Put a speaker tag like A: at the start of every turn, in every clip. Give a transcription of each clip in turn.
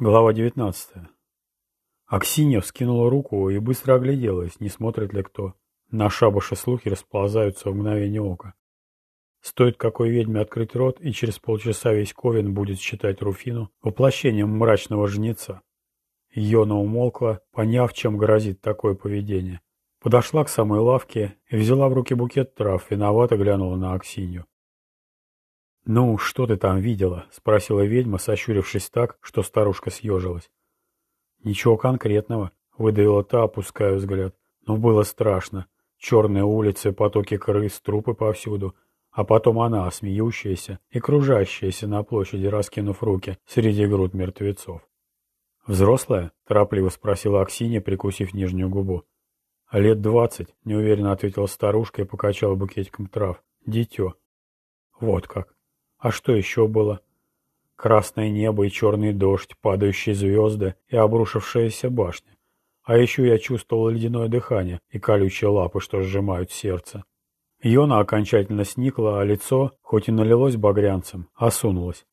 A: Глава 19. Аксинья вскинула руку и быстро огляделась, не смотрит ли кто. На шабаше слухи расползаются в мгновение ока. Стоит какой ведьме открыть рот, и через полчаса весь Ковен будет считать Руфину воплощением мрачного жнеца. Йона умолкла, поняв, чем грозит такое поведение. Подошла к самой лавке и взяла в руки букет трав, виновато глянула на Аксинью. «Ну, что ты там видела?» — спросила ведьма, сощурившись так, что старушка съежилась. «Ничего конкретного», — выдавила та, опуская взгляд. «Но было страшно. Черные улицы, потоки крыс, трупы повсюду. А потом она, смеющаяся и кружащаяся на площади, раскинув руки среди груд мертвецов». «Взрослая?» — торопливо спросила Аксинья, прикусив нижнюю губу. «Лет двадцать», — неуверенно ответила старушка и покачала букетиком трав. «Дитё». «Вот как». А что еще было? Красное небо и черный дождь, падающие звезды и обрушившаяся башня. А еще я чувствовал ледяное дыхание и колючие лапы, что сжимают сердце. Йона окончательно сникла, а лицо, хоть и налилось багрянцем, осунулось.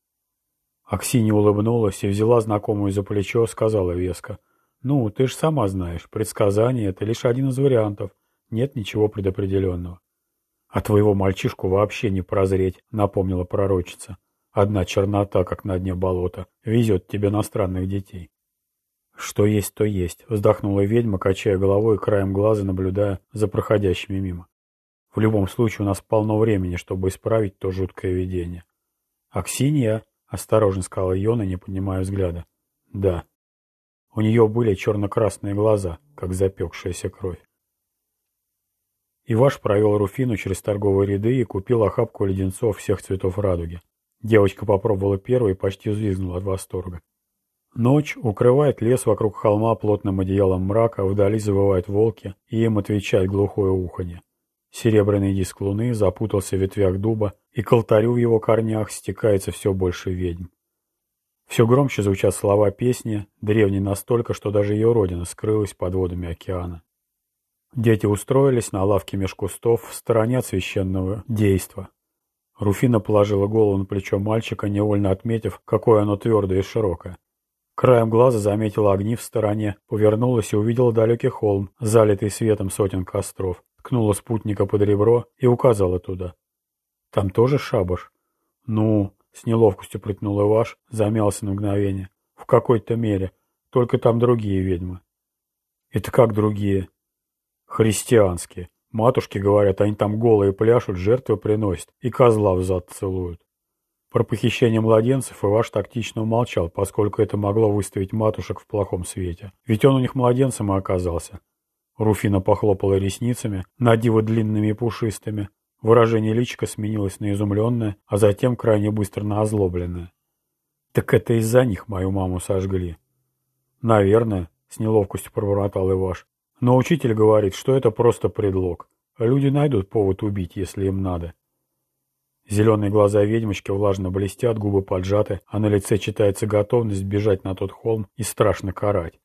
A: Аксинья улыбнулась и взяла знакомую за плечо, сказала веско. «Ну, ты ж сама знаешь, предсказание — это лишь один из вариантов. Нет ничего предопределенного». «А твоего мальчишку вообще не прозреть», — напомнила пророчица. «Одна чернота, как на дне болота, везет тебе на странных детей». «Что есть, то есть», — вздохнула ведьма, качая головой и краем глаза наблюдая за проходящими мимо. «В любом случае у нас полно времени, чтобы исправить то жуткое видение». «Аксинья?» — осторожно сказала Йона, не поднимая взгляда. «Да». У нее были черно-красные глаза, как запекшаяся кровь. Иваш провел Руфину через торговые ряды и купил охапку леденцов всех цветов радуги. Девочка попробовала первой и почти взвизгнула от восторга. Ночь укрывает лес вокруг холма плотным одеялом мрака, вдали завывают волки, и им отвечает глухое уханье. Серебряный диск луны запутался в ветвях дуба, и к алтарю в его корнях стекается все больше ведьм. Все громче звучат слова песни, древней настолько, что даже ее родина скрылась под водами океана. Дети устроились на лавке меж кустов в стороне от священного действа. Руфина положила голову на плечо мальчика, невольно отметив, какое оно твердое и широкое. Краем глаза заметила огни в стороне, повернулась и увидела далекий холм, залитый светом сотен костров, ткнула спутника под ребро и указала туда. «Там тоже шабаш?» «Ну...» — с неловкостью притнул Иваш, замялся на мгновение. «В какой-то мере. Только там другие ведьмы». «Это как другие?» Христианские. Матушки говорят, они там голые пляшут, жертвы приносят и козла в целуют. Про похищение младенцев Иваш тактично умолчал, поскольку это могло выставить матушек в плохом свете. Ведь он у них младенцем и оказался. Руфина похлопала ресницами, надиво длинными и пушистыми. Выражение личика сменилось на изумленное, а затем крайне быстро на озлобленное. «Так это из-за них мою маму сожгли». «Наверное», — с неловкостью пробормотал Иваш. Но учитель говорит, что это просто предлог. Люди найдут повод убить, если им надо. Зеленые глаза ведьмочки влажно блестят, губы поджаты, а на лице читается готовность бежать на тот холм и страшно карать.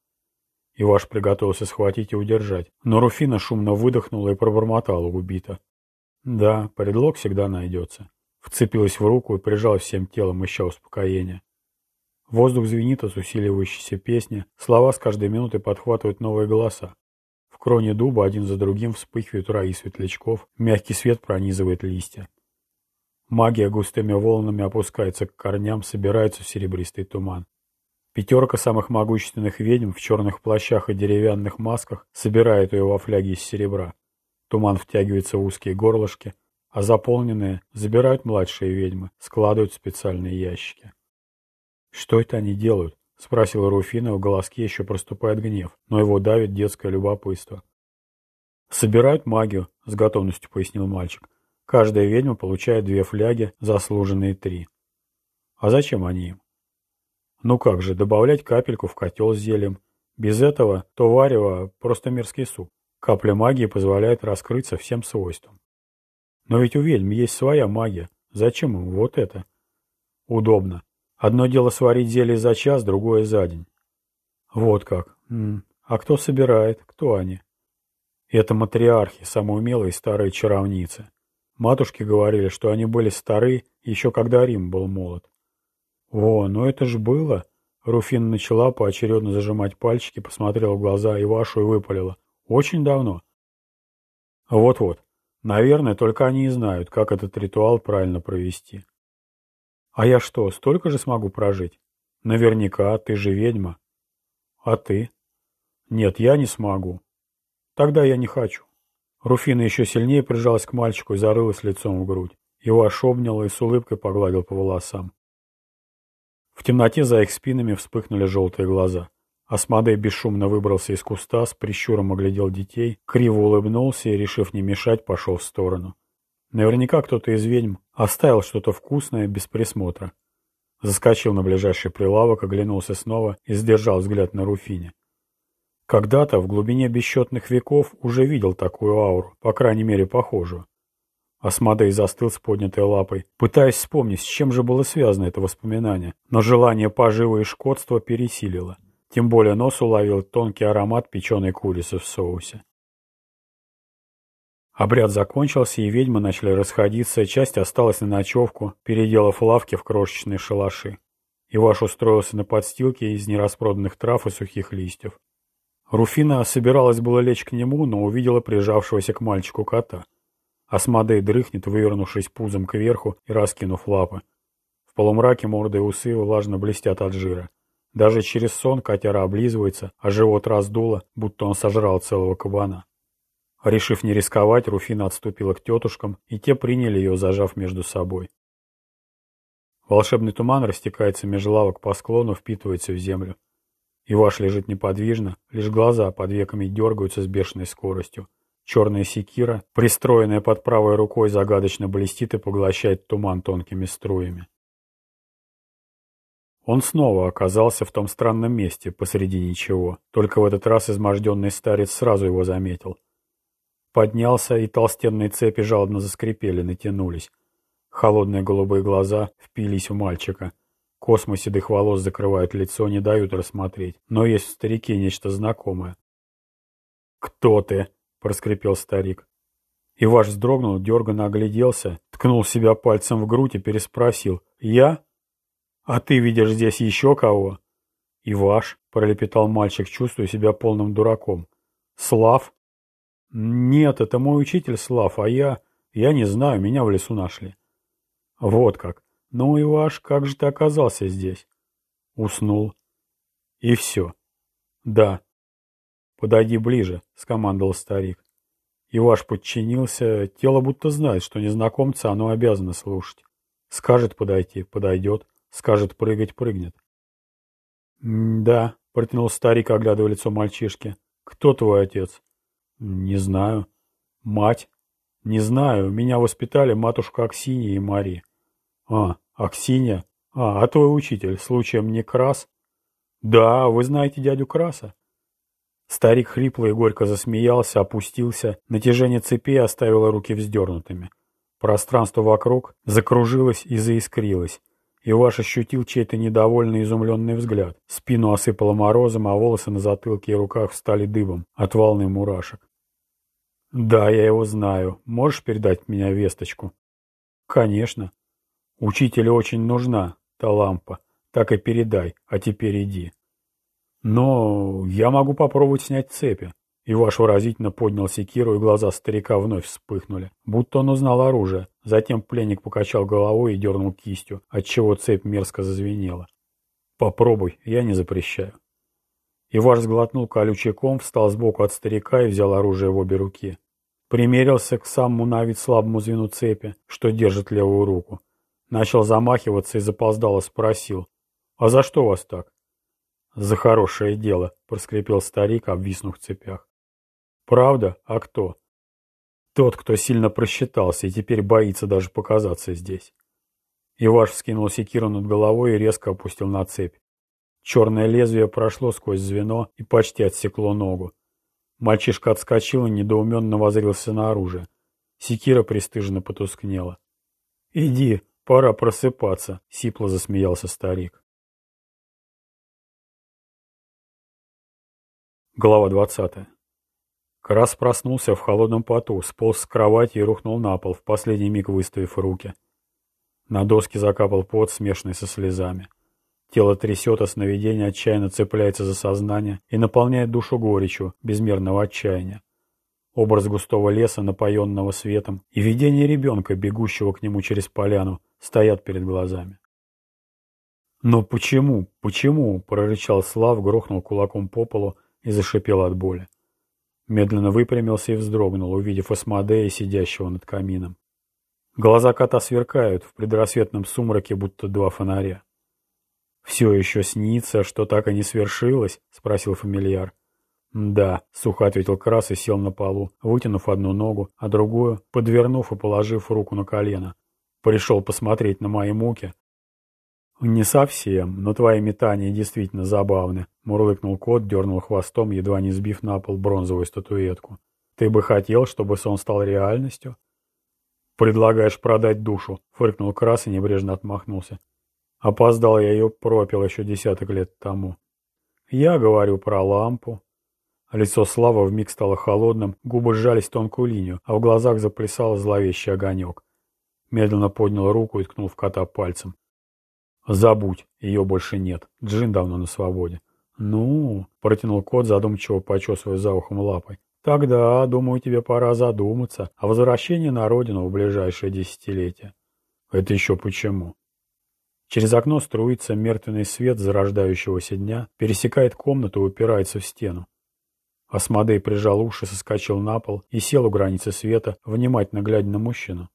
A: Иваш приготовился схватить и удержать, но Руфина шумно выдохнула и пробормотала убито. Да, предлог всегда найдется. Вцепилась в руку и прижалась всем телом, ища успокоения. Воздух звенит от усиливающейся песни, слова с каждой минутой подхватывают новые голоса. В кроне дуба один за другим вспыхивают раи светлячков, мягкий свет пронизывает листья. Магия густыми волнами опускается к корням, собирается в серебристый туман. Пятерка самых могущественных ведьм в черных плащах и деревянных масках собирает ее во фляге из серебра. Туман втягивается в узкие горлышки, а заполненные забирают младшие ведьмы, складывают в специальные ящики. Что это они делают? — спросила Руфина, в голоске еще проступает гнев, но его давит детское любопытство. «Собирают магию», — с готовностью пояснил мальчик. «Каждая ведьма получает две фляги, заслуженные три». «А зачем они им?» «Ну как же, добавлять капельку в котел с зельем. Без этого то варево просто мерзкий суп. Капля магии позволяет раскрыться всем свойствам. Но ведь у ведьм есть своя магия. Зачем им вот это?» «Удобно. Одно дело сварить зелье за час, другое за день. Вот как. А кто собирает? Кто они? Это матриархи, самые умелые старые чаровницы. Матушки говорили, что они были стары еще когда Рим был молод. О, ну это ж было. Руфин начала поочередно зажимать пальчики, посмотрела в глаза Ивашу и выпалила. «Очень давно». «Вот-вот. Наверное, только они и знают, как этот ритуал правильно провести». «А я что, столько же смогу прожить?» «Наверняка, ты же ведьма». «А ты?» «Нет, я не смогу». «Тогда я не хочу». Руфина еще сильнее прижалась к мальчику и зарылась лицом в грудь. Иваш обнял и с улыбкой погладил по волосам. В темноте за их спинами вспыхнули желтые глаза. Асмадей бесшумно выбрался из куста, с прищуром оглядел детей, криво улыбнулся и, решив не мешать, пошел в сторону. Наверняка кто-то из ведьм оставил что-то вкусное без присмотра. Заскочил на ближайший прилавок, оглянулся снова и сдержал взгляд на Руфине. Когда-то в глубине бесчетных веков уже видел такую ауру, по крайней мере похожую. Асмадей застыл с поднятой лапой, пытаясь вспомнить, с чем же было связано это воспоминание, но желание поживы и шкодства пересилило. Тем более нос уловил тонкий аромат печеной курицы в соусе. Обряд закончился, и ведьмы начали расходиться, часть осталась на ночевку, переделав лавки в крошечные шалаши. Иваш устроился на подстилке из нераспроданных трав и сухих листьев. Руфина собиралась было лечь к нему, но увидела прижавшегося к мальчику кота — Асмодей дрыхнет, вывернувшись пузом кверху и раскинув лапы. В полумраке морды и усы влажно блестят от жира. Даже через сон котяра облизывается, а живот раздуло, будто он сожрал целого кабана. Решив не рисковать, Руфина отступила к тетушкам, и те приняли ее, зажав между собой. Волшебный туман растекается меж лавок по склону, впитывается в землю. Иваш лежит неподвижно, лишь глаза под веками дергаются с бешеной скоростью. Черная секира, пристроенная под правой рукой, загадочно блестит и поглощает туман тонкими струями. Он снова оказался в том странном месте, посреди ничего. Только в этот раз изможденный старец сразу его заметил. Поднялся, и толстенные цепи жалобно заскрипели, натянулись. Холодные голубые глаза впились в мальчика. Космы седых волос закрывают лицо, не дают рассмотреть. Но есть в старике нечто знакомое. «Кто ты?» — проскрипел старик. Иваш вздрогнул, дерганно огляделся, ткнул себя пальцем в грудь и переспросил. «Я? А ты видишь здесь еще кого?» «Иваш», — пролепетал мальчик, чувствуя себя полным дураком. «Слав?» «Нет, это мой учитель Слав, а я... Я не знаю, меня в лесу нашли». «Вот как. Ну, Иваш, как же ты оказался здесь?» Уснул. «И все?» «Да, «Подойди ближе», — скомандовал старик. Иваш подчинился, тело будто знает, что незнакомца оно обязано слушать. Скажет подойти — подойдет, скажет прыгать — прыгнет. «Да», — протянул старик, оглядывая лицо мальчишки. «Кто твой отец?» «Не знаю». «Мать?» «Не знаю. Меня воспитали матушка Аксинья и Мария». «А, Аксинья? А, а твой учитель, случаем не Крас?» «Да, вы знаете дядю Краса?» Старик хрипло и горько засмеялся, опустился, натяжение цепи оставило руки вздернутыми. Пространство вокруг закружилось и заискрилось. Иваш ощутил чей-то недовольный изумленный взгляд. Спину осыпало морозом, а волосы на затылке и руках встали дыбом от волны мурашек. «Да, я его знаю. Можешь передать мне весточку?» «Конечно. Учителю очень нужна та лампа. Так и передай, а теперь иди». Но я могу попробовать снять цепи. Иваш выразительно поднял секиру, и глаза старика вновь вспыхнули, будто он узнал оружие. Затем пленник покачал головой и дернул кистью, отчего цепь мерзко зазвенела. «Попробуй, я не запрещаю». Иваш сглотнул колючий ком, встал сбоку от старика и взял оружие в обе руки. Примерился к самому на вид слабому звену цепи, что держит левую руку. Начал замахиваться и запоздало спросил. «А за что вас так?» «За хорошее дело», — проскрипел старик, обвиснув в цепях. «Правда? А кто?» «Тот, кто сильно просчитался и теперь боится даже показаться здесь». Иваш вскинул секиру над головой и резко опустил на цепь. Черное лезвие прошло сквозь звено и почти отсекло ногу. Мальчишка отскочил и недоуменно возрился на оружие. Секира пристыженно потускнела. «Иди, пора просыпаться», — сипло засмеялся старик. Глава 20. Крас проснулся в холодном поту, сполз с кровати и рухнул на пол, в последний миг выставив руки. На доске закапал пот, смешанный со слезами. Тело трясет, а сновидение отчаянно цепляется за сознание и наполняет душу горечью безмерного отчаяния. Образ густого леса, напоенного светом, и видение ребенка, бегущего к нему через поляну, стоят перед глазами. «Но почему? Почему?» — прорычал Слав, грохнул кулаком по полу и зашипел от боли. Медленно выпрямился и вздрогнул, увидев Асмодея, сидящего над камином. Глаза кота сверкают в предрассветном сумраке, будто два фонаря. «Все еще снится, что так и не свершилось?» — спросил фамильяр. «Да», — сухо ответил Крас и сел на полу, вытянув одну ногу, а другую, подвернув и положив руку на колено. «Пришел посмотреть на мои муки, «Не совсем, но твои метания действительно забавны», — мурлыкнул кот, дернул хвостом, едва не сбив на пол бронзовую статуэтку. «Ты бы хотел, чтобы сон стал реальностью?» «Предлагаешь продать душу», — фыркнул Крас и небрежно отмахнулся. «Опоздал я ее пропил еще десяток лет тому». «Я говорю про лампу». Лицо Славы вмиг стало холодным, губы сжались в тонкую линию, а в глазах заплясал зловещий огонек. Медленно поднял руку и ткнул в кота пальцем. «Забудь, ее больше нет. Джин давно на свободе». «Ну...» — протянул кот, задумчиво почесывая за ухом лапой. «Тогда, думаю, тебе пора задуматься о возвращении на родину в ближайшее десятилетие». «Это еще почему?» Через окно струится мертвенный свет зарождающегося дня, пересекает комнату и упирается в стену. Асмодей прижал уши, соскочил на пол и сел у границы света, внимательно глядя на мужчину.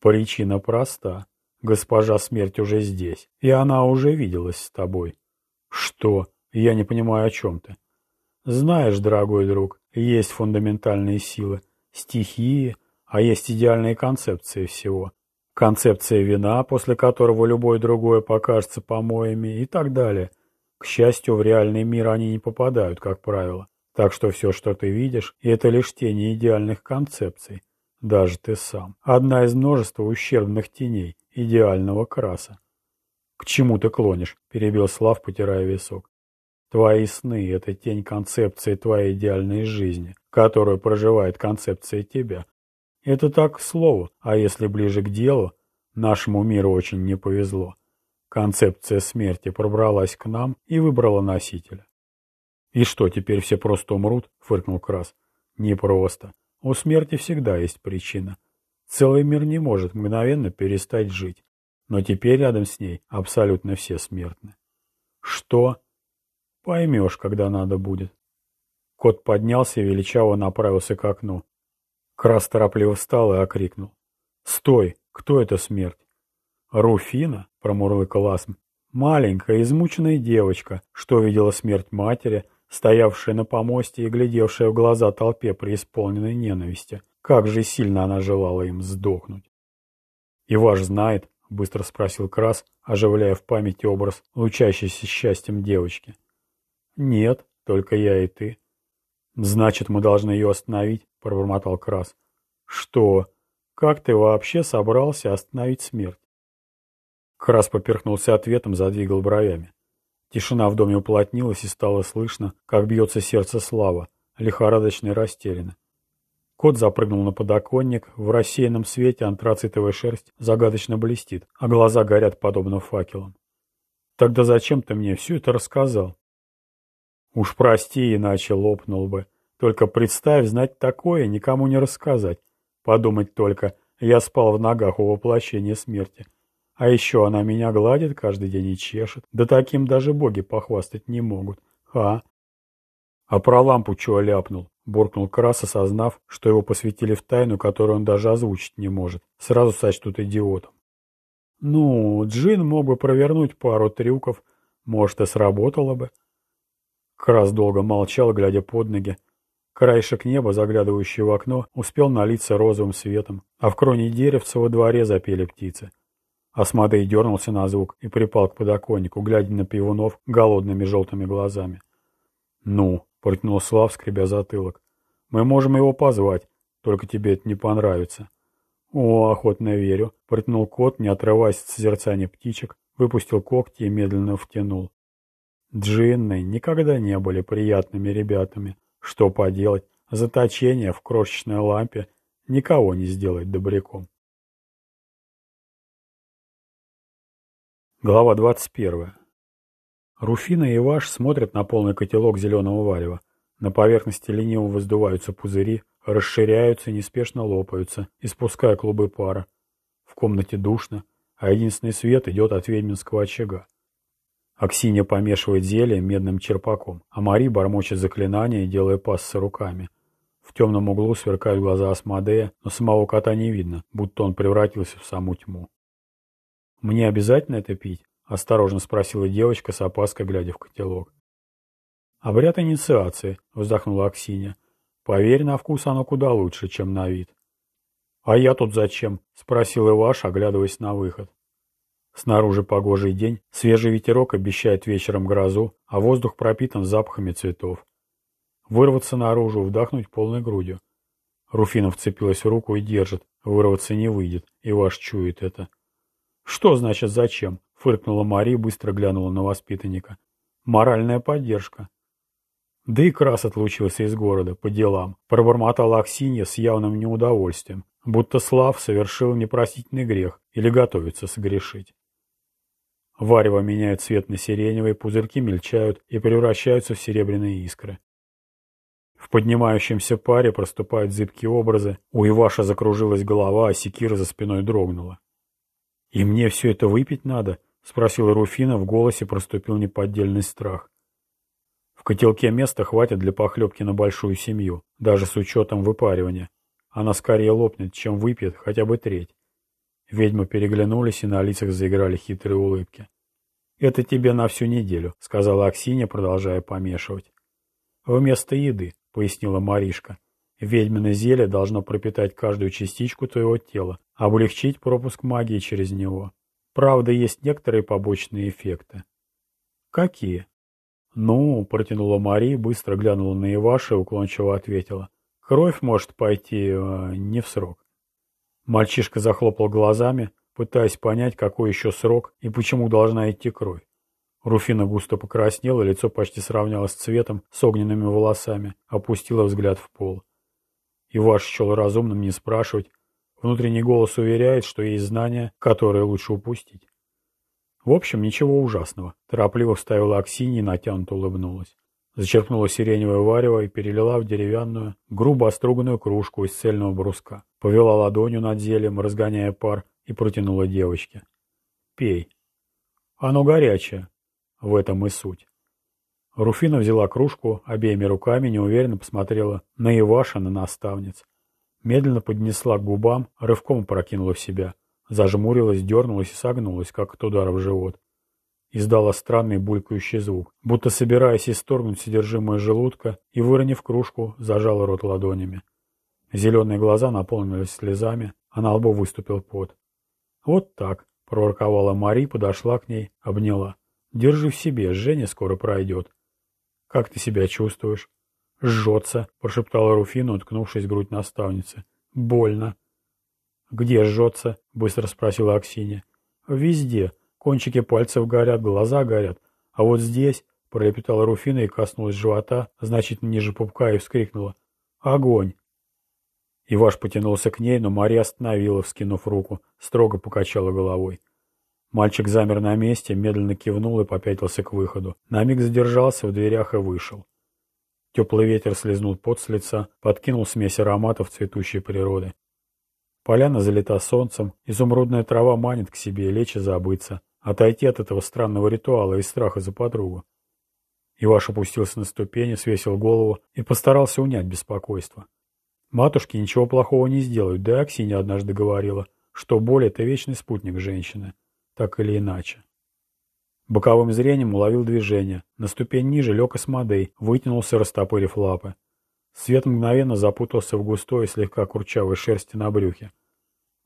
A: Причина проста. Госпожа смерть уже здесь, и она уже виделась с тобой. Что? Я не понимаю, о чем ты. Знаешь, дорогой друг, есть фундаментальные силы, стихии, а есть идеальные концепции всего. Концепция вина, после которого любое другое покажется помоями и так далее. К счастью, в реальный мир они не попадают, как правило. Так что все, что ты видишь, это лишь тени идеальных концепций. Даже ты сам. Одна из множества ущербных теней, идеального краса. «К чему ты клонишь?» – перебил Слав, потирая висок. «Твои сны – это тень концепции твоей идеальной жизни, которую проживает концепция тебя. Это так к слову, а если ближе к делу, нашему миру очень не повезло. Концепция смерти пробралась к нам и выбрала носителя. «И что, теперь все просто умрут?» – фыркнул Крас. «Не просто. У смерти всегда есть причина. Целый мир не может мгновенно перестать жить, но теперь рядом с ней абсолютно все смертны. Что? Поймешь, когда надо будет. Кот поднялся и величаво направился к окну. Крас торопливо встал и окрикнул. «Стой! Кто это смерть?» «Руфина?» — промурлыкал Асм. «Маленькая, измученная девочка, что видела смерть матери, стоявшая на помосте и глядевшая в глаза толпе при исполненной ненависти. Как же сильно она желала им сдохнуть. «И ваш знает?» — быстро спросил Крас, оживляя в памяти образ лучащейся счастьем девочки. «Нет, только я и ты». «Значит, мы должны ее остановить?» — пробормотал Крас. «Что? Как ты вообще собрался остановить смерть?» Крас поперхнулся ответом, задвигал бровями. Тишина в доме уплотнилась и стало слышно, как бьется сердце Слава, лихорадочно и растерянно. Кот запрыгнул на подоконник, в рассеянном свете антрацитовая шерсть загадочно блестит, а глаза горят подобно факелам. «Тогда зачем ты мне все это рассказал?» «Уж прости, иначе лопнул бы. Только представь, знать такое, никому не рассказать. Подумать только, я спал в ногах у воплощения смерти. А еще она меня гладит каждый день и чешет. Да таким даже боги похвастать не могут. А? А про лампу чего ляпнул? буркнул Крас, осознав, что его посвятили в тайну, которую он даже озвучить не может. Сразу сочтут идиотом. Ну, Джин мог бы провернуть пару трюков, может, и сработало бы. Крас долго молчал, глядя под ноги. Краешек неба, заглядывающий в окно, успел налиться розовым светом, а в кроне деревца во дворе запели птицы. Асмодей дернулся на звук и припал к подоконнику, глядя на пивунов голодными желтыми глазами. «Ну», — протянул Слав, скребя затылок. «Мы можем его позвать, только тебе это не понравится». «О, охотно верю», — протянул кот, не отрываясь от созерцания птичек, выпустил когти и медленно втянул. Джинны никогда не были приятными ребятами. Что поделать, заточение в крошечной лампе никого не сделает добряком. Глава двадцать первая. Руфина и Ваш смотрят на полный котелок зеленого варева. На поверхности лениво воздуваются пузыри, расширяются и неспешно лопаются, испуская клубы пара. В комнате душно, а единственный свет идет от ведьминского очага. Аксинья помешивает зелье медным черпаком, а Мари бормочет заклинания, делая пассы руками. В темном углу сверкают глаза Асмодея, но самого кота не видно, будто он превратился в саму тьму. «Мне обязательно это пить?» — осторожно спросила девочка с опаской, глядя в котелок. «Обряд инициации», — вздохнула Аксинья. «Поверь, на вкус оно куда лучше, чем на вид». «А я тут зачем?» — спросил Иваш, оглядываясь на выход. Снаружи погожий день, свежий ветерок обещает вечером грозу, а воздух пропитан запахами цветов. Вырваться наружу, вдохнуть полной грудью. Руфина вцепилась в руку и держит. Вырваться не выйдет, и ваш чует это. «Что значит зачем?» — фыркнула Мари, быстро глянула на воспитанника. «Моральная поддержка». Да и Крас отлучился из города, по делам. Пробормотала Аксинья с явным неудовольствием, будто Слав совершил непростительный грех или готовится согрешить. Варево меняет цвет на сиреневый, пузырьки мельчают и превращаются в серебряные искры. В поднимающемся паре проступают зыбкие образы, у Иваша закружилась голова, а секира за спиной дрогнула. «И мне все это выпить надо?» — спросила Руфина, в голосе проступил неподдельный страх. В котелке места хватит для похлебки на большую семью, даже с учетом выпаривания. Она скорее лопнет, чем выпьет хотя бы треть. Ведьмы переглянулись, и на лицах заиграли хитрые улыбки. «Это тебе на всю неделю», — сказала Аксинья, продолжая помешивать. «Вместо еды», — пояснила Маришка. «Ведьмино зелье должно пропитать каждую частичку твоего тела, облегчить пропуск магии через него. Правда, есть некоторые побочные эффекты». «Какие?» «Ну», — протянула Мария, быстро глянула на Иваша и уклончиво ответила. «Кровь может пойти э, не в срок». Мальчишка захлопал глазами, пытаясь понять, какой еще срок и почему должна идти кровь. Руфина густо покраснела, лицо почти сравнялось цветом с огненными волосами, опустила взгляд в пол. Иваш счел разумным не спрашивать. Внутренний голос уверяет, что есть знания, которые лучше упустить. В общем, ничего ужасного. Торопливо вставила Аксинья и натянуто улыбнулась. Зачерпнула сиреневое варево и перелила в деревянную, грубо оструганную кружку из цельного бруска. Повела ладонью над зельем, разгоняя пар, и протянула девочке. «Пей. Оно горячее. В этом и суть». Руфина взяла кружку, обеими руками неуверенно посмотрела на Иваша, на наставниц. Медленно поднесла к губам, рывком прокинула в себя. Зажмурилась, дернулась и согнулась, как от удара в живот издала странный булькающий звук, будто собираясь исторгнуть содержимое желудка и, выронив кружку, зажала рот ладонями. Зеленые глаза наполнились слезами, а на лбу выступил пот. «Вот так», — проворковала Мари, подошла к ней, обняла. «Держи в себе, Женя скоро пройдет». «Как ты себя чувствуешь?» «Жжется», — прошептала Руфина, уткнувшись в грудь наставницы. «Больно». «Где жжется?» — быстро спросила Аксинья. «Везде», Кончики пальцев горят, глаза горят. А вот здесь, пролепетала Руфина и коснулась живота, значит, ниже пупка, и вскрикнула. Огонь! Иваш потянулся к ней, но Мария остановила, вскинув руку, строго покачала головой. Мальчик замер на месте, медленно кивнул и попятился к выходу. На миг задержался в дверях и вышел. Теплый ветер слезнул пот с лица, подкинул смесь ароматов цветущей природы. Поляна залита солнцем, изумрудная трава манит к себе, лечь и забыться. Отойти от этого странного ритуала из страха за подругу. Иваш опустился на ступени, свесил голову и постарался унять беспокойство. Матушки ничего плохого не сделают, да и Аксинья однажды говорила, что боль — это вечный спутник женщины, так или иначе. Боковым зрением уловил движение. На ступень ниже лег Асмодей, вытянулся, растопырив лапы. Свет мгновенно запутался в густой, слегка курчавой шерсти на брюхе.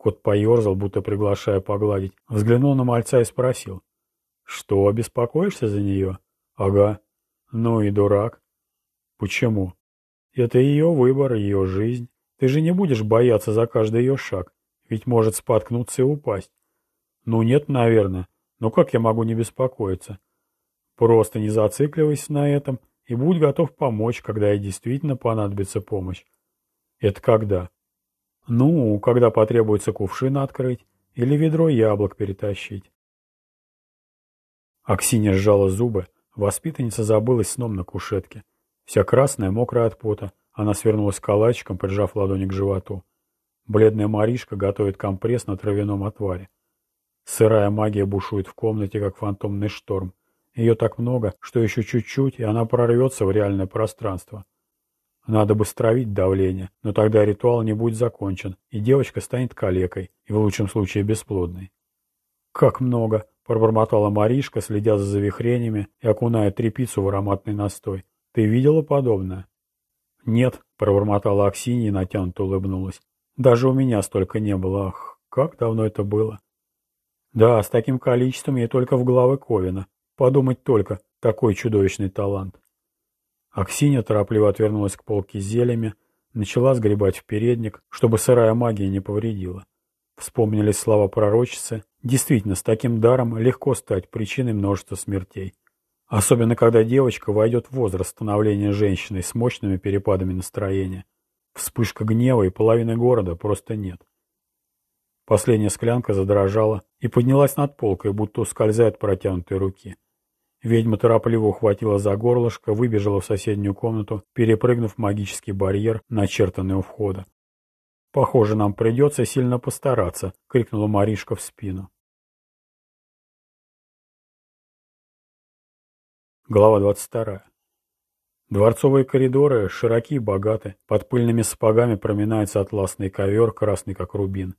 A: Кот поерзал, будто приглашая погладить. Взглянул на мальца и спросил. «Что, беспокоишься за нее?» «Ага». «Ну и дурак». «Почему?» «Это ее выбор, ее жизнь. Ты же не будешь бояться за каждый ее шаг, ведь может споткнуться и упасть». «Ну нет, наверное. Но как я могу не беспокоиться?» «Просто не зацикливайся на этом и будь готов помочь, когда ей действительно понадобится помощь». «Это когда?» Ну, когда потребуется кувшин открыть или ведро яблок перетащить. Аксинья сжала зубы, Воспитанница забылась сном на кушетке. Вся красная, мокрая от пота, она свернулась калачиком, прижав ладони к животу. Бледная Маришка готовит компресс на травяном отваре. Сырая магия бушует в комнате, как фантомный шторм. Ее так много, что еще чуть-чуть, и она прорвется в реальное пространство. Надо бы стравить давление, но тогда ритуал не будет закончен, и девочка станет калекой, и в лучшем случае бесплодной. «Как много!» — пробормотала Маришка, следя за завихрениями и окуная трепицу в ароматный настой. «Ты видела подобное?» «Нет», — пробормотала Аксинья и натянуто улыбнулась. «Даже у меня столько не было. Ах, как давно это было!» «Да, с таким количеством ей только в главы Ковина. Подумать только, такой чудовищный талант!» Аксинья торопливо отвернулась к полке с зельями, начала сгребать в передник, чтобы сырая магия не повредила. Вспомнились слова пророчицы. Действительно, с таким даром легко стать причиной множества смертей. Особенно, когда девочка войдет в возраст становления женщиной с мощными перепадами настроения. Вспышка гнева и половины города просто нет. Последняя склянка задрожала и поднялась над полкой, будто ускользает протянутой руки. Ведьма торопливо ухватила за горлышко, выбежала в соседнюю комнату, перепрыгнув магический барьер, начертанный у входа. «Похоже, нам придется сильно постараться», — крикнула Маришка в спину. Глава 22. Дворцовые коридоры широки и богаты. Под пыльными сапогами проминается атласный ковер, красный как рубин.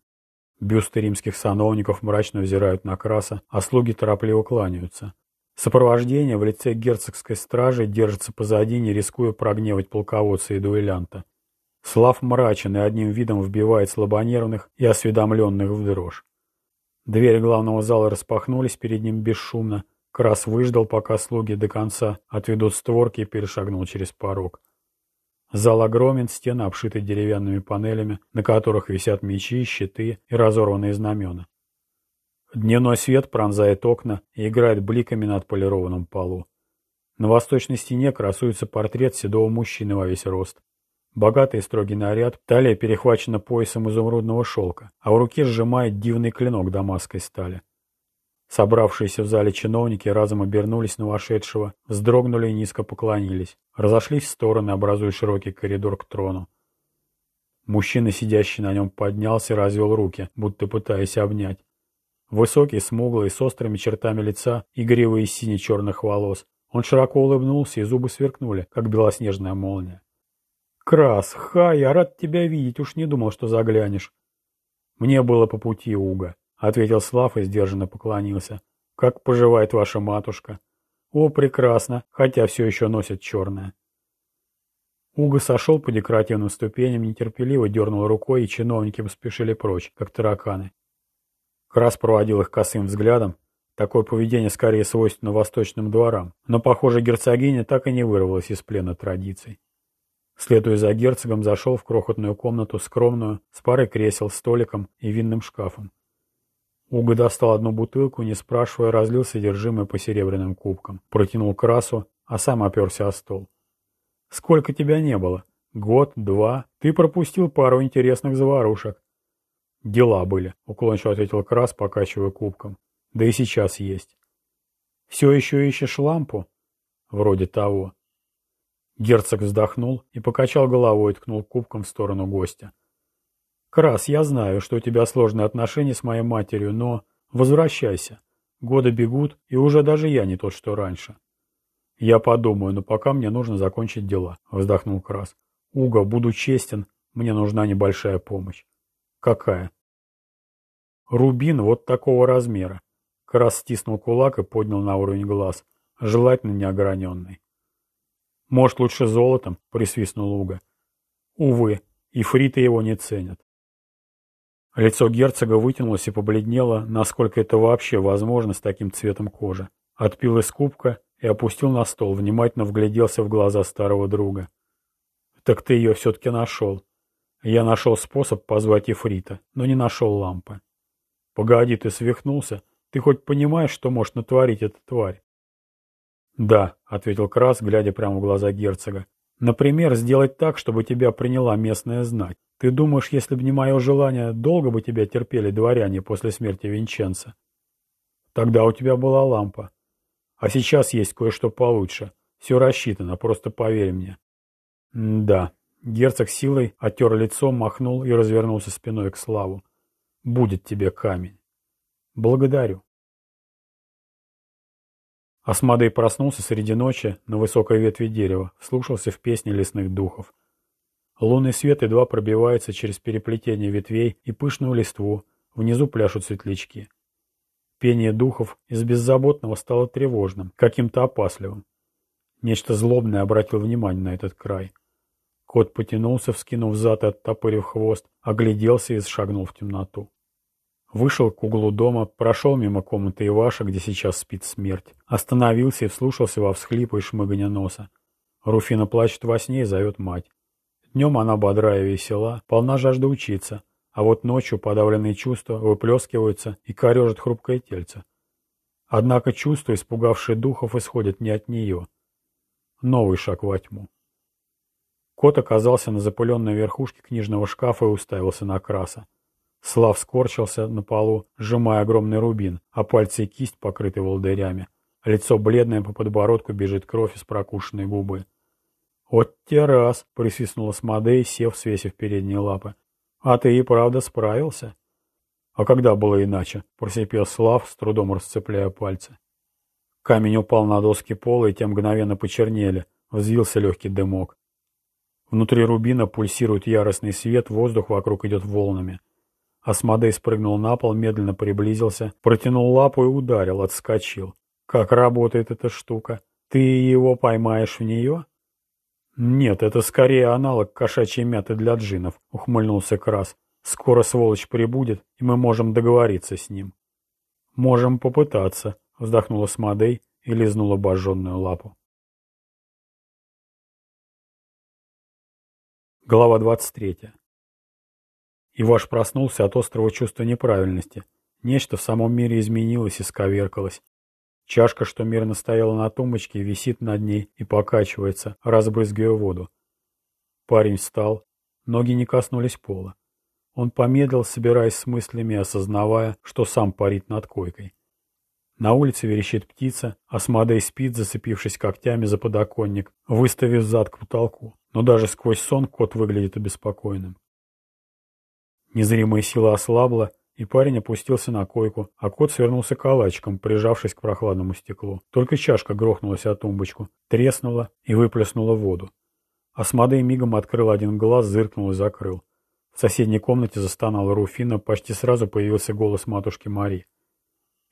A: Бюсты римских сановников мрачно взирают на краса, а слуги торопливо кланяются. Сопровождение в лице герцогской стражи держится позади, не рискуя прогневать полководца и дуэлянта. Слав мрачен и одним видом вбивает слабонервных и осведомленных в дрожь. Двери главного зала распахнулись перед ним бесшумно. Крас выждал, пока слуги до конца отведут створки и перешагнул через порог. Зал огромен, стены обшиты деревянными панелями, на которых висят мечи, щиты и разорванные знамена. Дневной свет пронзает окна и играет бликами на отполированном полу. На восточной стене красуется портрет седого мужчины во весь рост. Богатый и строгий наряд, талия перехвачена поясом изумрудного шелка, а в руке сжимает дивный клинок дамасской стали. Собравшиеся в зале чиновники разом обернулись на вошедшего, вздрогнули и низко поклонились, разошлись в стороны, образуя широкий коридор к трону. Мужчина, сидящий на нем, поднялся и развел руки, будто пытаясь обнять. Высокий, смуглый, с острыми чертами лица, игривый из сине-черных волос. Он широко улыбнулся, и зубы сверкнули, как белоснежная молния. «Крас, ха, я рад тебя видеть, уж не думал, что заглянешь». «Мне было по пути, Уга», — ответил Слав и сдержанно поклонился. «Как поживает ваша матушка?» «О, прекрасно, хотя все еще носит черное». Уга сошел по декоративным ступеням, нетерпеливо дернул рукой, и чиновники поспешили прочь, как тараканы. Крас проводил их косым взглядом. Такое поведение скорее свойственно восточным дворам, но, похоже, герцогиня так и не вырвалась из плена традиций. Следуя за герцогом, зашел в крохотную комнату, скромную, с парой кресел, столиком и винным шкафом. Уго достал одну бутылку, не спрашивая, разлил содержимое по серебряным кубкам, протянул красу, а сам оперся о стол. «Сколько тебя не было? Год, два. Ты пропустил пару интересных заварушек. «Дела были», — уклончиво ответил Крас, покачивая кубком. «Да и сейчас есть». «Все еще ищешь лампу?» «Вроде того». Герцог вздохнул и покачал головой, ткнул кубком в сторону гостя. «Крас, я знаю, что у тебя сложные отношения с моей матерью, но возвращайся. Годы бегут, и уже даже я не тот, что раньше». «Я подумаю, но пока мне нужно закончить дела», — вздохнул Крас. «Уга, буду честен, мне нужна небольшая помощь». «Какая?» Рубин вот такого размера. Крас стиснул кулак и поднял на уровень глаз, желательно неограненный. «Может, лучше золотом?» — присвистнул Уга. «Увы, и фриты его не ценят». Лицо герцога вытянулось и побледнело, насколько это вообще возможно с таким цветом кожи. Отпил из кубка и опустил на стол, внимательно вгляделся в глаза старого друга. «Так ты ее все-таки нашел. Я нашел способ позвать Ефрита, но не нашел лампы. «Погоди, ты свихнулся? Ты хоть понимаешь, что может натворить эта тварь?» «Да», — ответил Крас, глядя прямо в глаза герцога. «Например, сделать так, чтобы тебя приняла местная знать. Ты думаешь, если бы не мое желание, долго бы тебя терпели дворяне после смерти Винченца?» «Тогда у тебя была лампа. А сейчас есть кое-что получше. Все рассчитано, просто поверь мне. М да. Герцог силой оттер лицо, махнул и развернулся спиной к Славу. Будет тебе камень. Благодарю. Асмадей проснулся среди ночи на высокой ветви дерева, вслушался в песни лесных духов. Лунный свет едва пробивается через переплетение ветвей и пышную листву, внизу пляшут светлячки. Пение духов из беззаботного стало тревожным, каким-то опасливым. Нечто злобное обратил внимание на этот край. Кот потянулся, вскинув зад и оттопырив хвост, огляделся и шагнул в темноту. Вышел к углу дома, прошел мимо комнаты Иваша, где сейчас спит смерть. Остановился и вслушался во всхлипы и шмыганье носа. Руфина плачет во сне и зовет мать. Днем она бодра и весела, полна жажды учиться, а вот ночью подавленные чувства выплескиваются и корежат хрупкое тельце. Однако чувства, испугавшие духов, исходят не от нее. Новый шаг во тьму. Кот оказался на запыленной верхушке книжного шкафа и уставился на краса. Слав скорчился на полу, сжимая огромный рубин, а пальцы и кисть покрыты волдырями. Лицо бледное, по подбородку бежит кровь из прокушенной губы. «Вот те раз!» — присвистнула Смодей, сев, свесив передние лапы. «А ты и правда справился?» «А когда было иначе?» — просипел Слав, с трудом расцепляя пальцы. Камень упал на доски пола, и те мгновенно почернели. Взвился легкий дымок. Внутри рубина пульсирует яростный свет, воздух вокруг идет волнами. Асмодей спрыгнул на пол, медленно приблизился, протянул лапу и ударил, отскочил. «Как работает эта штука? Ты его поймаешь в нее?» «Нет, это скорее аналог кошачьей мяты для джинов», — ухмыльнулся Крас. «Скоро сволочь прибудет, и мы можем договориться с ним». «Можем попытаться», — вздохнула Смодей и лизнула обожженную лапу. Глава двадцать третья. Иваш проснулся от острого чувства неправильности. Нечто в самом мире изменилось и сковеркалось. Чашка, что мирно стояла на тумбочке, висит над ней и покачивается, разбрызгивая воду. Парень встал, ноги не коснулись пола. Он помедлил, собираясь с мыслями, осознавая, что сам парит над койкой. На улице верещит птица, а Смодей спит, зацепившись когтями за подоконник, выставив зад к потолку. Но даже сквозь сон кот выглядит обеспокоенным. Незримая сила ослабла, и парень опустился на койку, а кот свернулся калачиком, прижавшись к прохладному стеклу. Только чашка грохнулась о тумбочку, треснула и выплеснула воду. Асмодей мигом открыл один глаз, зыркнул и закрыл. В соседней комнате застонала Руфина, почти сразу появился голос матушки Мари.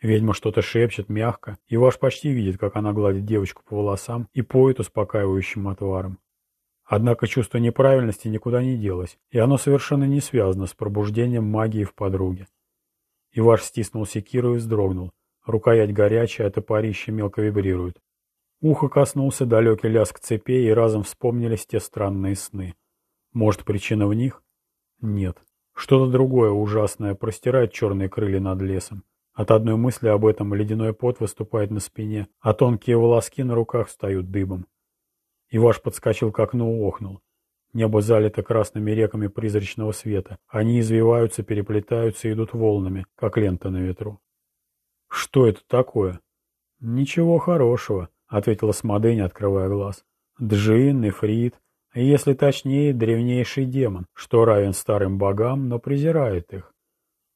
A: Ведьма что-то шепчет мягко, и ваш почти видит, как она гладит девочку по волосам и поет успокаивающим отваром. Однако чувство неправильности никуда не делось, и оно совершенно не связано с пробуждением магии в подруге. Иваш стиснул секиру и вздрогнул. Рукоять горячая, а топорище мелко вибрирует. Ухо коснулся далекий лязг цепей, и разом вспомнились те странные сны. Может, причина в них? Нет. Что-то другое ужасное простирает черные крылья над лесом. От одной мысли об этом ледяной пот выступает на спине, а тонкие волоски на руках встают дыбом. Иваш подскочил к окну и охнул. Небо залито красными реками призрачного света. Они извиваются, переплетаются и идут волнами, как лента на ветру. «Что это такое?» «Ничего хорошего», — ответила Смодей, не открывая глаз. «Джин, нефрит, и, если точнее, древнейший демон, что равен старым богам, но презирает их.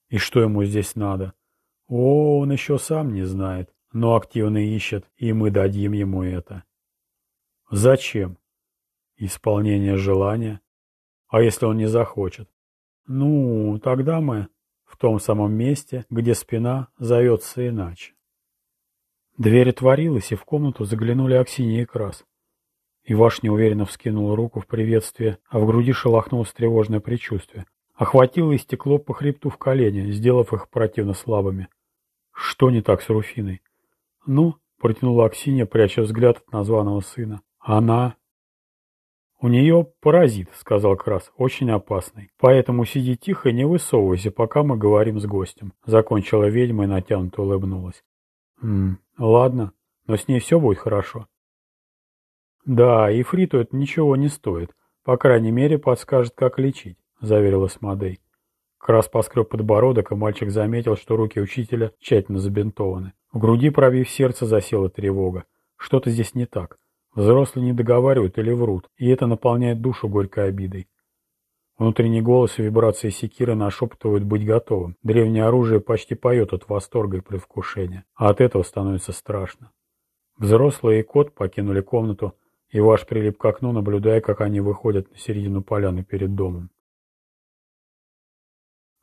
A: И что ему здесь надо? О, он еще сам не знает, но активно ищет, и мы дадим ему это. Зачем? Исполнение желания. А если он не захочет? Ну, тогда мы в том самом месте, где спина зовется иначе. Дверь отворилась, и в комнату заглянули Аксинья и Крас. Иваш неуверенно вскинул руку в приветствие, а в груди шелохнулось тревожное предчувствие. Охватило и стекло по хребту в колени, сделав их противно слабыми. Что не так с Руфиной? Ну, протянула Аксинья, пряча взгляд от названного сына. Она... У нее паразит, сказал Крас, очень опасный. Поэтому сиди тихо и не высовывайся, пока мы говорим с гостем. Закончила ведьма и натянуто улыбнулась. М ладно, но с ней все будет хорошо. Да, и Фриту это ничего не стоит. По крайней мере, подскажет, как лечить, заверила Смодей. Крас поскреб подбородок, и мальчик заметил, что руки учителя тщательно забинтованы. В груди, пробив сердце, засела тревога. Что-то здесь не так. Взрослые не договаривают или врут, и это наполняет душу горькой обидой. Внутренний голос и вибрации секиры нашептывают быть готовым. Древнее оружие почти поет от восторга и предвкушения, а от этого становится страшно. Взрослые и кот покинули комнату, и ваш прилип к окну, наблюдая, как они выходят на середину поляны перед домом.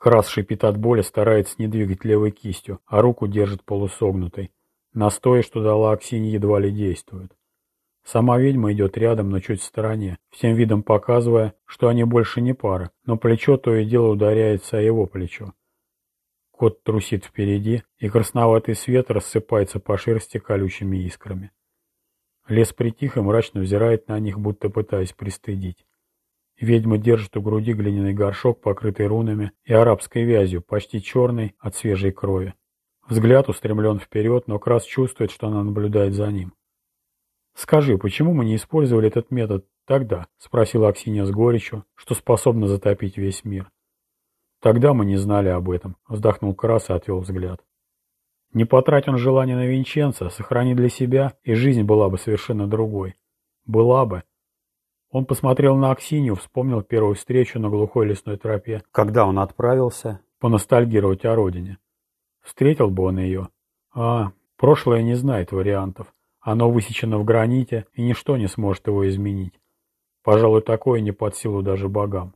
A: Крас шипит от боли, старается не двигать левой кистью, а руку держит полусогнутой. Настой, что дала Аксинья, едва ли действует. Сама ведьма идет рядом, но чуть в стороне, всем видом показывая, что они больше не пара, но плечо то и дело ударяется о его плечо. Кот трусит впереди, и красноватый свет рассыпается по шерсти колючими искрами. Лес притих и мрачно взирает на них, будто пытаясь пристыдить. Ведьма держит у груди глиняный горшок, покрытый рунами и арабской вязью, почти черный от свежей крови. Взгляд устремлен вперед, но Крас чувствует, что она наблюдает за ним. «Скажи, почему мы не использовали этот метод тогда?» — спросила Аксинья с горечью, что способна затопить весь мир. «Тогда мы не знали об этом», — вздохнул Крас и отвел взгляд. Не потрать он желание на Винченца, сохрани для себя, и жизнь была бы совершенно другой. Была бы. Он посмотрел на Аксинью, вспомнил первую встречу на глухой лесной тропе, когда он отправился поностальгировать о родине. Встретил бы он ее. А, прошлое не знает вариантов. Оно высечено в граните, и ничто не сможет его изменить. Пожалуй, такое не под силу даже богам.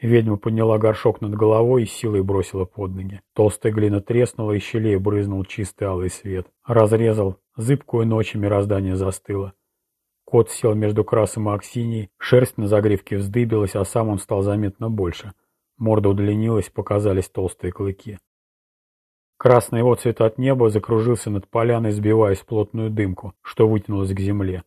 A: Ведьма подняла горшок над головой и силой бросила под ноги. Толстая глина треснула, и щелей брызнул чистый алый свет. Разрезал. Зыбкую ночь мироздание застыло. Кот сел между красом и аксиньей, шерсть на загривке вздыбилась, а сам он стал заметно больше. Морда удлинилась, показались толстые клыки. Красный отцвет от неба закружился над поляной, сбиваясь в плотную дымку, что вытянулась к земле.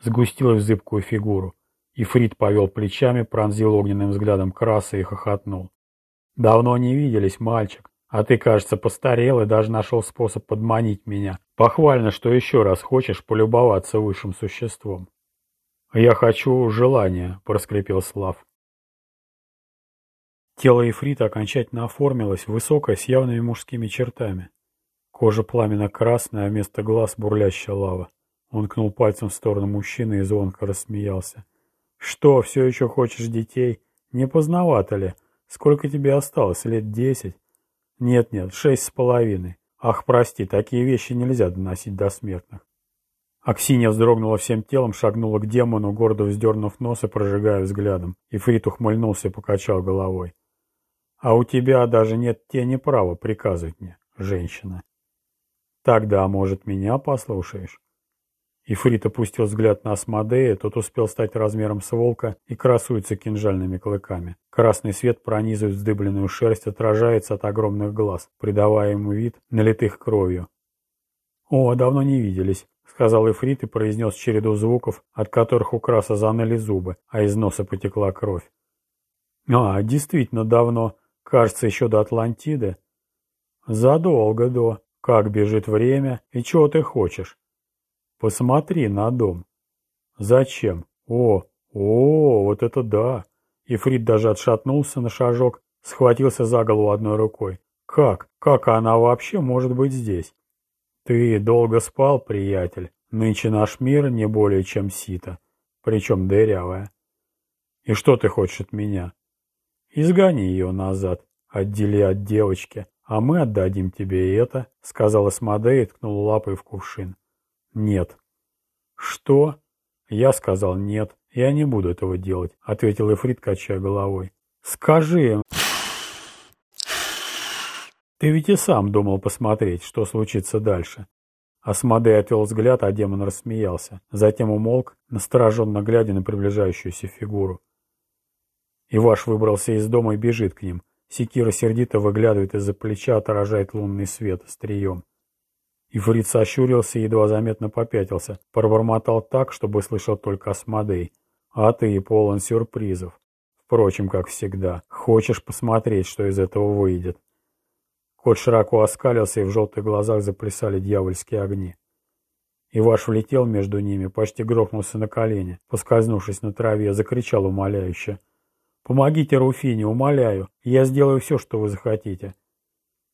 A: Сгустилась в зыбкую фигуру. Ифрит повел плечами, пронзил огненным взглядом краса и хохотнул. «Давно не виделись, мальчик, а ты, кажется, постарел и даже нашел способ подманить меня. Похвально, что еще раз хочешь полюбоваться высшим существом». «Я хочу желания», — проскрипел Слав. Тело Ифрита окончательно оформилось, высокое, с явными мужскими чертами. Кожа пламенно-красная, а вместо глаз бурлящая лава. Он кнул пальцем в сторону мужчины и звонко рассмеялся. «Что, все еще хочешь детей? Не поздновато ли? Сколько тебе осталось? Лет десять?» «Нет-нет, шесть с половиной. Ах, прости, такие вещи нельзя доносить до смертных». Аксинья вздрогнула всем телом, шагнула к демону, гордо вздернув нос и прожигая взглядом. Ифрит ухмыльнулся и покачал головой. А у тебя даже нет тени права приказывать мне, женщина. Тогда, может, меня послушаешь? Ифрит опустил взгляд на Асмодея, тот успел стать размером с волка и красуется кинжальными клыками. Красный свет пронизывает вздыбленную шерсть, отражается от огромных глаз, придавая ему вид, налитых кровью. «О, давно не виделись», — сказал Ифрит и произнес череду звуков, от которых у краса заныли зубы, а из носа потекла кровь. «А, действительно давно», Кажется, еще до Атлантиды. Задолго до. Как бежит время и чего ты хочешь? Посмотри на дом. Зачем? О, о, вот это да. Ифрит даже отшатнулся на шажок, схватился за голову одной рукой. Как? Как она вообще может быть здесь? Ты долго спал, приятель. Нынче наш мир не более чем сито, причем дырявая. И что ты хочешь от меня? «Изгони ее назад, отдели от девочки, а мы отдадим тебе это», — сказала Смодей и ткнула лапой в кувшин. «Нет». «Что?» Я сказал «нет, я не буду этого делать», — ответил Эфрит, качая головой. «Скажи...» «Ты ведь и сам думал посмотреть, что случится дальше». Асмодей отвел взгляд, а демон рассмеялся. Затем умолк, настороженно глядя на приближающуюся фигуру. Иваш выбрался из дома и бежит к ним. Секира сердито выглядывает из-за плеча, отражает лунный свет острием. Ифрит сощурился и едва заметно попятился. Пробормотал так, чтобы слышал только Асмодей. А ты полон сюрпризов. Впрочем, как всегда. Хочешь посмотреть, что из этого выйдет? Кот широко оскалился, и в желтых глазах заплясали дьявольские огни. Иваш влетел между ними, почти грохнулся на колени. Поскользнувшись на траве, закричал умоляюще — Помогите Руфине, умоляю, я сделаю все, что вы захотите.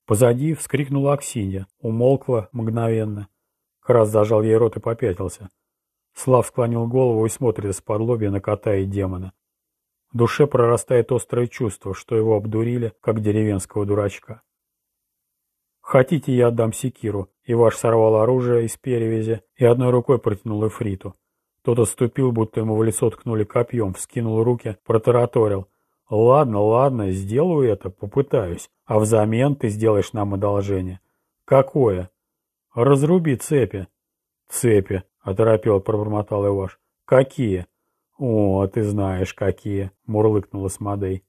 A: Позади вскрикнула Аксинья, умолкла мгновенно. Крас зажал ей рот и попятился. Слав склонил голову и смотрит из-под лобья на кота и демона. В душе прорастает острое чувство, что его обдурили, как деревенского дурачка. «Хотите, я отдам секиру?» Иваш сорвал оружие из перевязи и одной рукой протянул Эфриту. Тот отступил, будто ему в лицо ткнули копьем, вскинул руки, протараторил. «Ладно, ладно, сделаю это, попытаюсь. А взамен ты сделаешь нам одолжение». «Какое?» «Разруби цепи». «Цепи», — оторопел, пробормотал Иваш. «Какие?» «О, ты знаешь, какие!» — мурлыкнула Смодей.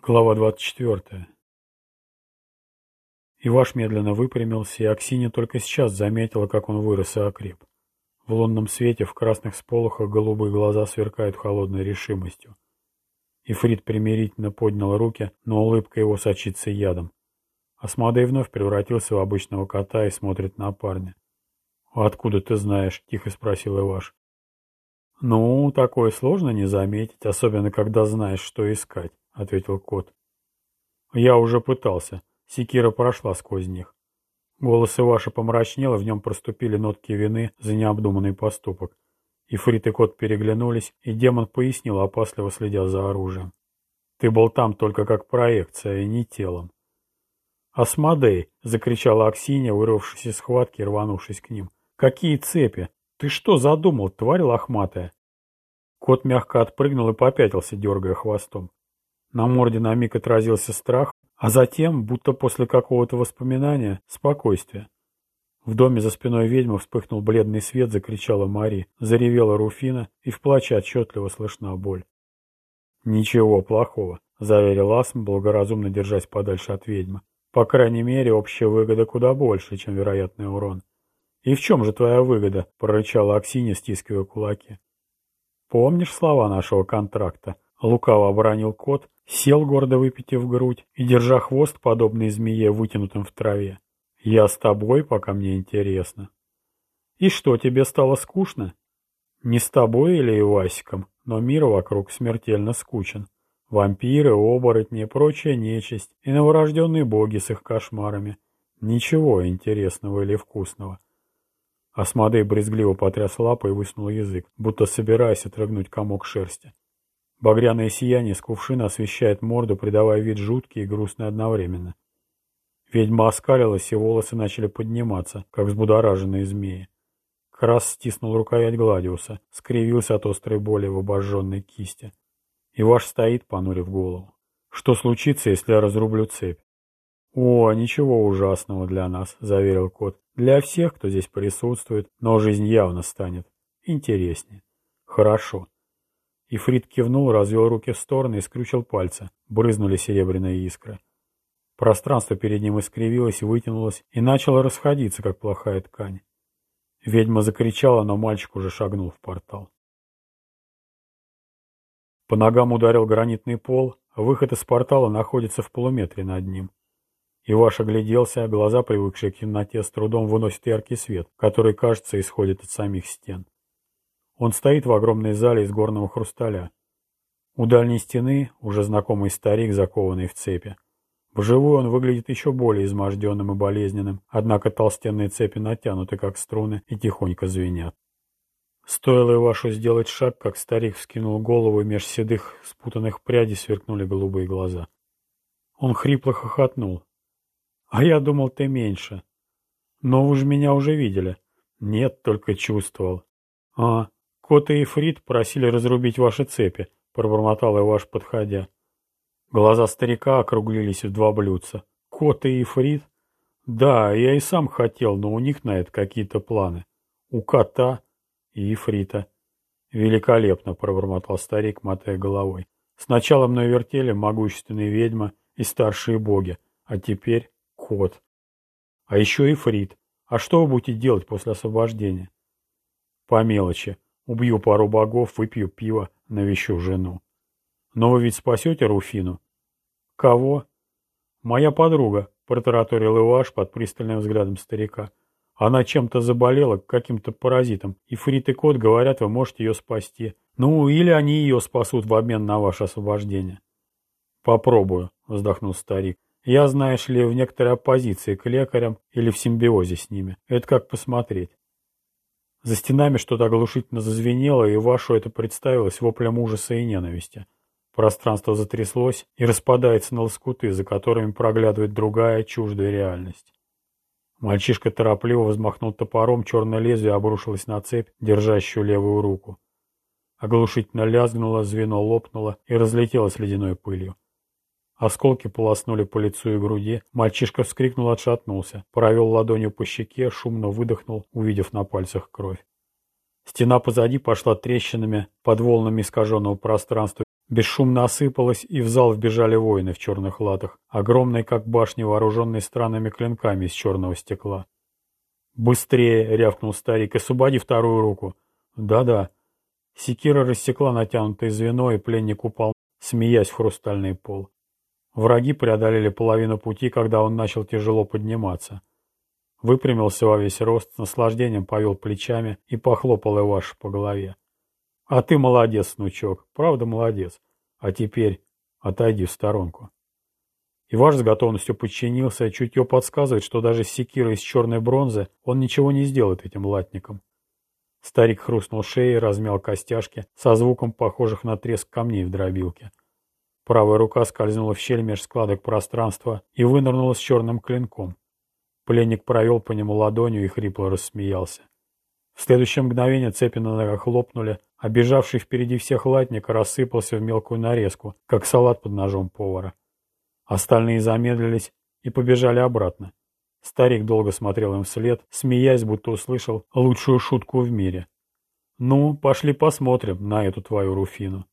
A: Глава двадцать четвертая. Иваш медленно выпрямился, и Аксинья только сейчас заметила, как он вырос и окреп. В лунном свете, в красных сполохах голубые глаза сверкают холодной решимостью. Ифрит примирительно поднял руки, но улыбка его сочится ядом. Асмадей вновь превратился в обычного кота и смотрит на парня. «Откуда ты знаешь?» — тихо спросил Иваш. «Ну, такое сложно не заметить, особенно когда знаешь, что искать», — ответил кот. «Я уже пытался. Секира прошла сквозь них. Голос Иваша помрачнел, и в нем проступили нотки вины за необдуманный поступок. И Фрит и кот переглянулись, и демон пояснил, опасливо следя за оружием. «Ты был там только как проекция, и не телом». «Асмодей!» — закричала Аксинья, вырвавшись из схватки и рванувшись к ним. «Какие цепи? Ты что задумал, тварь лохматая?» Кот мягко отпрыгнул и попятился, дергая хвостом. На морде на миг отразился страх, а затем, будто после какого-то воспоминания, спокойствие. В доме за спиной ведьмы вспыхнул бледный свет, закричала Мари, заревела Руфина, и в плаче отчетливо слышна боль. «Ничего плохого», — заверил Асм, благоразумно держась подальше от ведьмы. «По крайней мере, общая выгода куда больше, чем вероятный урон». «И в чем же твоя выгода?» — прорычала Аксинья, стискивая кулаки. «Помнишь слова нашего контракта?» Лукаво оборонил кот, сел гордо выпитив грудь и держа хвост, подобный змее, вытянутым в траве. «Я с тобой, пока мне интересно». «И что, тебе стало скучно?» «Не с тобой или Ивасиком, но мир вокруг смертельно скучен. Вампиры, оборотни, прочая нечисть и новорожденные боги с их кошмарами. Ничего интересного или вкусного». Асмодей брезгливо потряс лапой и высунул язык, будто собираясь отрыгнуть комок шерсти. Багряное сияние с кувшина освещает морду, придавая вид жуткий и грустный одновременно. Ведьма оскалилась, и волосы начали подниматься, как взбудораженные змеи. Крас стиснул рукоять Гладиуса, скривился от острой боли в обожженной кисти. Иваш стоит, понурив голову. Что случится, если я разрублю цепь? «О, ничего ужасного для нас», — заверил кот. «Для всех, кто здесь присутствует, но жизнь явно станет интереснее». «Хорошо. Ифрит кивнул, развел руки в стороны и скрючил пальцы. Брызнули серебряные искры. Пространство перед ним искривилось, вытянулось и начало расходиться, как плохая ткань. Ведьма закричала, но мальчик уже шагнул в портал. По ногам ударил гранитный пол, выход из портала находится в полуметре над ним. Иваш огляделся, глаза, привыкшие к темноте, с трудом выносят яркий свет, который, кажется, исходит от самих стен. Он стоит в огромной зале из горного хрусталя. У дальней стены уже знакомый старик, закованный в цепи. Вживую он выглядит еще более изможденным и болезненным, однако толстенные цепи натянуты, как струны, и тихонько звенят. Стоило Ивашу сделать шаг, как старик вскинул голову, и меж седых спутанных прядей сверкнули голубые глаза. Он хрипло хохотнул. «А я думал, ты меньше. Но вы же меня уже видели». «Нет, только чувствовал». «А, «Кот и Ифрит просили разрубить ваши цепи», — пробормотал Иваш, подходя. Глаза старика округлились в два блюдца. «Кот и Ифрит?» «Да, я и сам хотел, но у них на это какие-то планы. У кота и Ифрита». «Великолепно», — пробормотал старик, мотая головой. «Сначала мной вертели могущественные ведьма и старшие боги, а теперь кот. А еще Ифрит. А что вы будете делать после освобождения?» «По мелочи. Убью пару богов, выпью пиво, навещу жену. Но вы ведь спасете Руфину? Кого? Моя подруга, протараторил Иваш под пристальным взглядом старика. Она чем-то заболела, каким-то паразитом, и Фрид и Кот говорят, вы можете ее спасти. Ну, или они ее спасут в обмен на ваше освобождение. Попробую, вздохнул старик. Я, знаешь ли, в некоторой оппозиции к лекарям или в симбиозе с ними. Это как посмотреть. За стенами что-то оглушительно зазвенело, и Вашу это представилось воплем ужаса и ненависти. Пространство затряслось и распадается на лоскуты, за которыми проглядывает другая чуждая реальность. Мальчишка торопливо взмахнул топором, черное лезвие обрушилось на цепь, держащую левую руку. Оглушительно лязгнуло, звено лопнуло и разлетелось ледяной пылью. Осколки полоснули по лицу и груди. Мальчишка вскрикнул, отшатнулся. Провел ладонью по щеке, шумно выдохнул, увидев на пальцах кровь. Стена позади пошла трещинами под волнами искаженного пространства. Бесшумно осыпалась, и в зал вбежали воины в черных латах, огромные, как башни, вооруженные странными клинками из черного стекла. «Быстрее!» — рявкнул старик. «Освободи вторую руку!» «Да-да». Секира рассекла натянутое звено, и пленник упал, смеясь в хрустальный пол. Враги преодолели половину пути, когда он начал тяжело подниматься. Выпрямился во весь рост, с наслаждением повел плечами и похлопал Иваш по голове. «А ты молодец, внучок, правда молодец. А теперь отойди в сторонку». Иваш с готовностью подчинился, чутье подсказывает, что даже с секирой из черной бронзы он ничего не сделает этим латником. Старик хрустнул шеей, размял костяшки со звуком похожих на треск камней в дробилке. Правая рука скользнула в щель меж складок пространства и вынырнула с черным клинком. Пленник провел по нему ладонью и хрипло рассмеялся. В следующее мгновение цепи на ногах хлопнули, а бежавший впереди всех латник рассыпался в мелкую нарезку, как салат под ножом повара. Остальные замедлились и побежали обратно. Старик долго смотрел им вслед, смеясь, будто услышал лучшую шутку в мире. «Ну, пошли посмотрим на эту твою Руфину».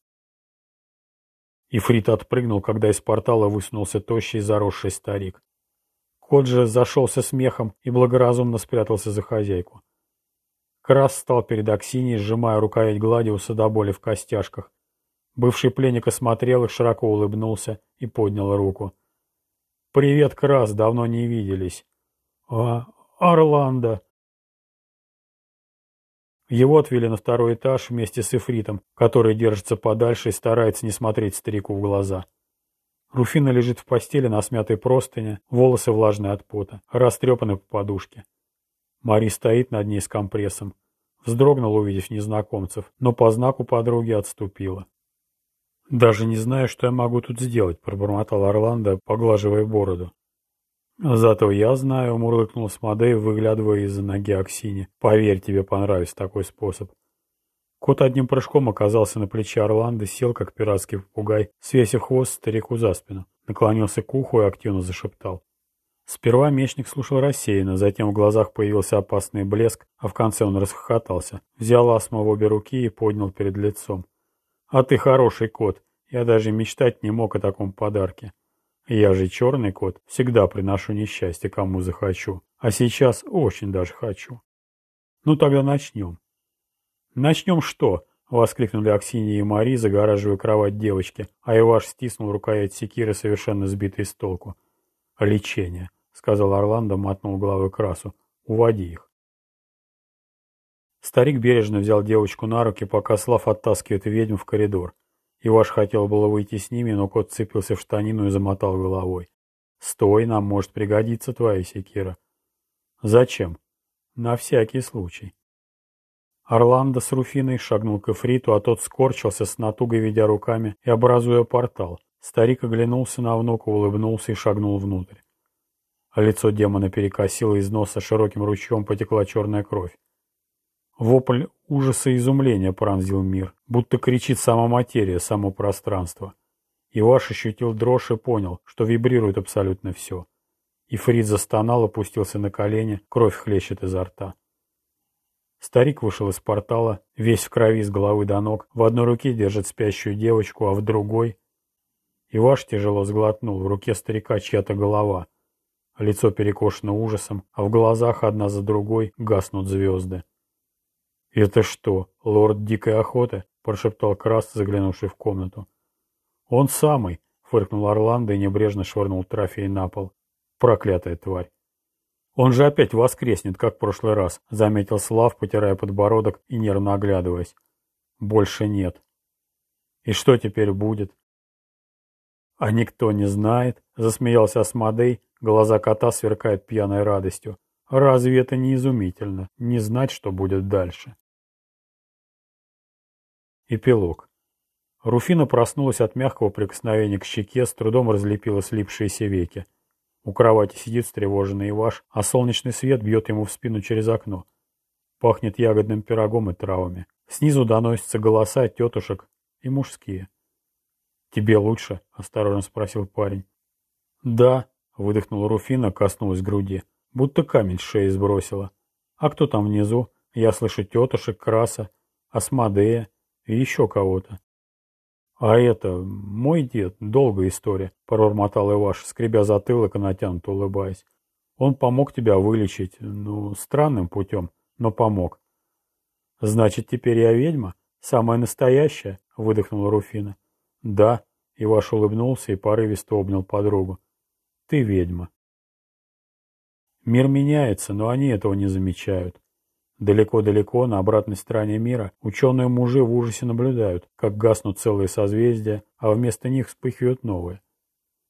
A: Ифрит отпрыгнул, когда из портала высунулся тощий заросший старик. Кот же зашелся смехом и благоразумно спрятался за хозяйку. Крас стал перед Аксиньей, сжимая рукоять Гладиуса до боли в костяшках. Бывший пленник осмотрел их, широко улыбнулся и поднял руку. «Привет, Крас, давно не виделись». «А, Орландо!» Его отвели на второй этаж вместе с Эфритом, который держится подальше и старается не смотреть старику в глаза. Руфина лежит в постели на смятой простыне, волосы влажные от пота, растрепаны по подушке. Мари стоит над ней с компрессом. Вздрогнула, увидев незнакомцев, но по знаку подруги отступила. «Даже не знаю, что я могу тут сделать», — пробормотал Орландо, поглаживая бороду. «Зато я знаю», — мурлыкнул Смодей, выглядывая из-за ноги Аксини. «Поверь, тебе понравится такой способ». Кот одним прыжком оказался на плече Орланды, сел, как пиратский попугай, свесив хвост старику за спину, наклонился к уху и активно зашептал. Сперва мечник слушал рассеянно, затем в глазах появился опасный блеск, а в конце он расхохотался, взял астму в обе руки и поднял перед лицом. «А ты хороший кот, я даже мечтать не мог о таком подарке. Я же черный кот, всегда приношу несчастье, кому захочу. А сейчас очень даже хочу. Ну тогда начнем. Начнем что? Воскликнули Аксинья и Мари, загораживая кровать девочки, а Иваш стиснул рукоять секиры, совершенно сбитый с толку. «Лечение», — сказал Орландо, мотнул головой красу. «Уводи их». Старик бережно взял девочку на руки, пока Слав оттаскивает ведьм в коридор. Иваш хотел было выйти с ними, но кот цепился в штанину и замотал головой. «Стой, нам может пригодиться твоя секира». «Зачем?» «На всякий случай». Орландо с Руфиной шагнул к Эфриту, а тот скорчился с натугой, ведя руками и образуя портал. Старик оглянулся на внука, улыбнулся и шагнул внутрь. Лицо демона перекосило из носа, широким ручьем потекла черная кровь. Вопль ужаса и изумления пронзил мир, будто кричит сама материя, само пространство. Иваш ощутил дрожь и понял, что вибрирует абсолютно все. Ифрит застонал, опустился на колени, кровь хлещет изо рта. Старик вышел из портала, весь в крови с головы до ног, в одной руке держит спящую девочку, а в другой... Иваш тяжело сглотнул, в руке старика чья-то голова. Лицо перекошено ужасом, а в глазах одна за другой гаснут звезды. «Это что, лорд Дикой Охоты?» – прошептал Краст, заглянувший в комнату. «Он самый!» – фыркнул Орландо и небрежно швырнул трофей на пол. «Проклятая тварь!» Он же опять воскреснет, как в прошлый раз, заметил Слав, потирая подбородок и нервно оглядываясь. Больше нет. И что теперь будет? А никто не знает, засмеялся Асмодей, глаза кота сверкают пьяной радостью. Разве это не изумительно, не знать, что будет дальше? Эпилог. Руфина проснулась от мягкого прикосновения к щеке, с трудом разлепила слипшиеся веки. У кровати сидит встревоженный Иваш, а солнечный свет бьет ему в спину через окно. Пахнет ягодным пирогом и травами. Снизу доносятся голоса тетушек и мужские. «Тебе лучше?» — осторожно спросил парень. «Да», — выдохнула Руфина, коснулась груди. Будто камень с шеи сбросила. «А кто там внизу? Я слышу тетушек, Краса, Асмодея и еще кого-то». «А это мой дед, долгая история», — прормотал Иваш, скребя затылок и натянуто улыбаясь. «Он помог тебя вылечить, ну, странным путем, но помог». «Значит, теперь я ведьма? Самая настоящая?» — выдохнула Руфина. «Да», — Иваш улыбнулся и порывисто обнял подругу. «Ты ведьма». Мир меняется, но они этого не замечают. Далеко-далеко, на обратной стороне мира, ученые-мужи в ужасе наблюдают, как гаснут целые созвездия, а вместо них вспыхивают новые.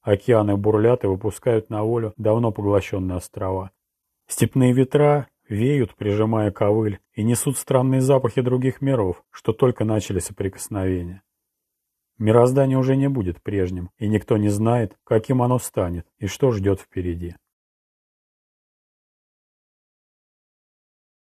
A: Океаны бурлят и выпускают на волю давно поглощенные острова. Степные ветра веют, прижимая ковыль, и несут странные запахи других миров, что только начали соприкосновения. Мироздание уже не будет прежним, и никто не знает, каким оно станет и что ждет впереди.